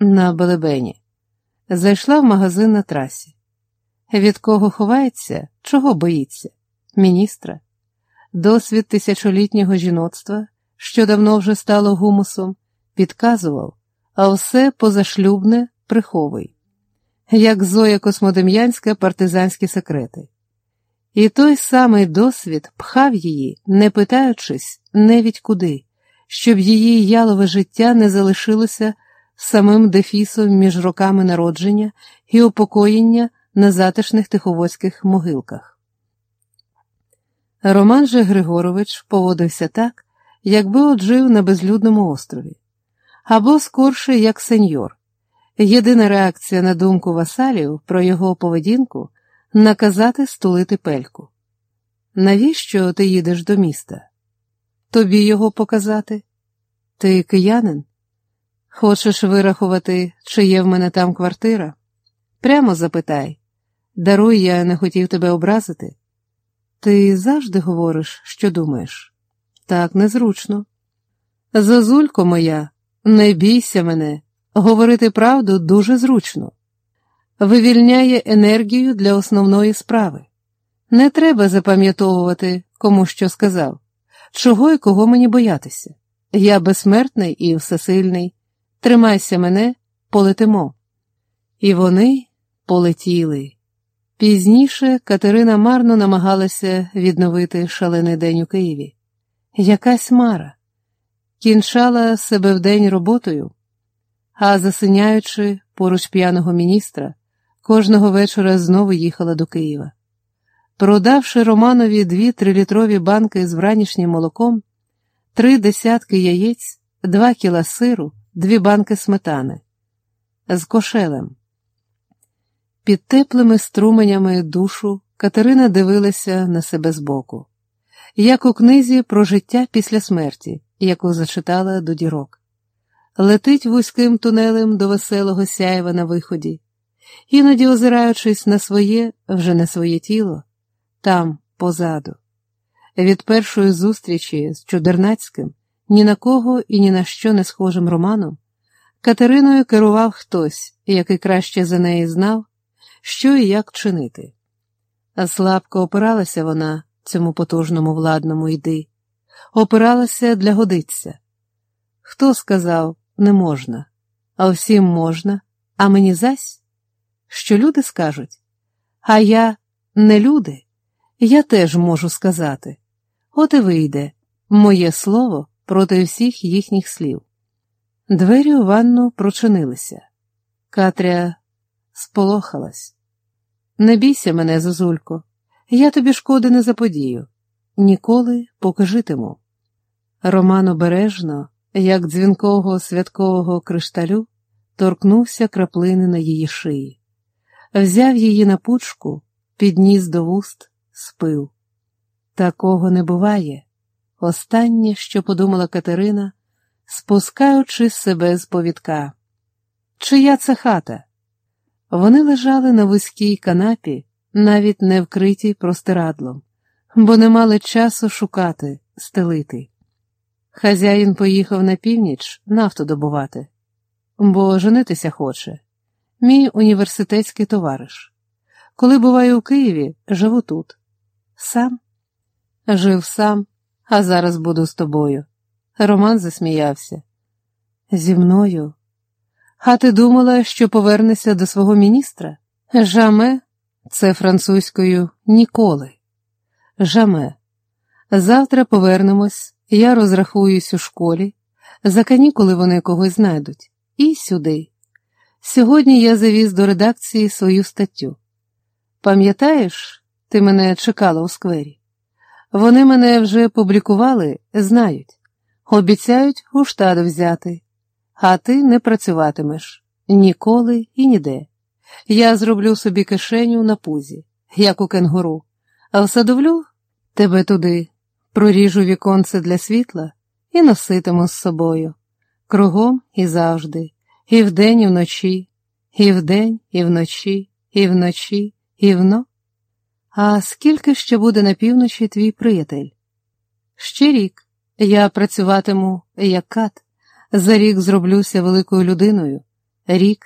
на Белебені. Зайшла в магазин на трасі. Від кого ховається, чого боїться? Міністра. Досвід тисячолітнього жіноцтва, що давно вже стало гумусом, підказував, а все позашлюбне приховуй, як Зоя Космодем'янська партизанські секрети. І той самий досвід пхав її, не питаючись невідь куди, щоб її ялове життя не залишилося самим дефісом між роками народження і упокоєння на затишних тиховодських могилках. Роман же Григорович поводився так, якби от жив на безлюдному острові, або скорше як сеньор. Єдина реакція на думку васалів про його поведінку наказати стулити пельку. Навіщо ти їдеш до міста? Тобі його показати? Ти киянин? Хочеш вирахувати, чи є в мене там квартира? Прямо запитай. Даруй, я не хотів тебе образити. Ти завжди говориш, що думаєш. Так незручно. Зозулько моя, не бійся мене, говорити правду дуже зручно. Вивільняє енергію для основної справи. Не треба запам'ятовувати, кому що сказав, чого і кого мені боятися. Я безсмертний і всесильний. Тримайся мене, полетимо. І вони полетіли. Пізніше Катерина марно намагалася відновити шалений день у Києві. Якась мара кінчала себе вдень роботою, а засиняючи поруч п'яного міністра, кожного вечора знову їхала до Києва. Продавши Романові дві трилітрові банки з вранішнім молоком, три десятки яєць, два кіла сиру, дві банки сметани з кошелем. Під теплими струменями душу Катерина дивилася на себе збоку, як у книзі про життя після смерті, яку зачитала до дірок. Летить вузьким тунелем до веселого сяєва на виході, іноді озираючись на своє, вже не своє тіло, там, позаду. Від першої зустрічі з Чудернацьким, ні на кого і ні на що не схожим романом, Катериною керував хтось, який краще за неї знав що і як чинити. А слабко опиралася вона цьому потужному владному йди, опиралася для годиться. Хто сказав не можна, а всім можна, а мені зась? Що люди скажуть? А я не люди, я теж можу сказати. От і вийде моє слово проти всіх їхніх слів. Двері у ванну прочинилися. Катря сполохалась. Не бійся мене, Зозулько, я тобі шкоди не заподію. Ніколи поки житиму. Роман обережно, як дзвінкого святкового кришталю, торкнувся краплини на її шиї, взяв її на пучку, підніс до вуст, спив. Такого не буває. Останнє, що подумала Катерина, спускаючи себе з повідка. Чия це хата? Вони лежали на вузькій канапі, навіть не вкриті простирадлом, бо не мали часу шукати, стелити. Хазяїн поїхав на північ нафту добувати, бо женитися хоче. Мій університетський товариш. Коли буваю у Києві, живу тут. Сам? Жив сам, а зараз буду з тобою. Роман засміявся. Зі мною а ти думала, що повернешся до свого міністра? Жаме, це французькою ніколи. Жаме. Завтра повернемось, я розрахуюсь у школі, за канікули вони когось знайдуть, і сюди. Сьогодні я завіз до редакції свою статтю. Пам'ятаєш, ти мене чекала у сквері? Вони мене вже публікували, знають, обіцяють у штат взяти. А ти не працюватимеш. Ніколи і ніде. Я зроблю собі кишеню на пузі, як у кенгуру, а всадовлю тебе туди, проріжу віконце для світла і носитиму з собою, кругом і завжди, і вдень, і вночі, і вдень, і вночі, і вночі, і вно. А скільки ще буде на півночі твій приятель? Ще рік я працюватиму як кат. За рік зроблюся великою людиною, рік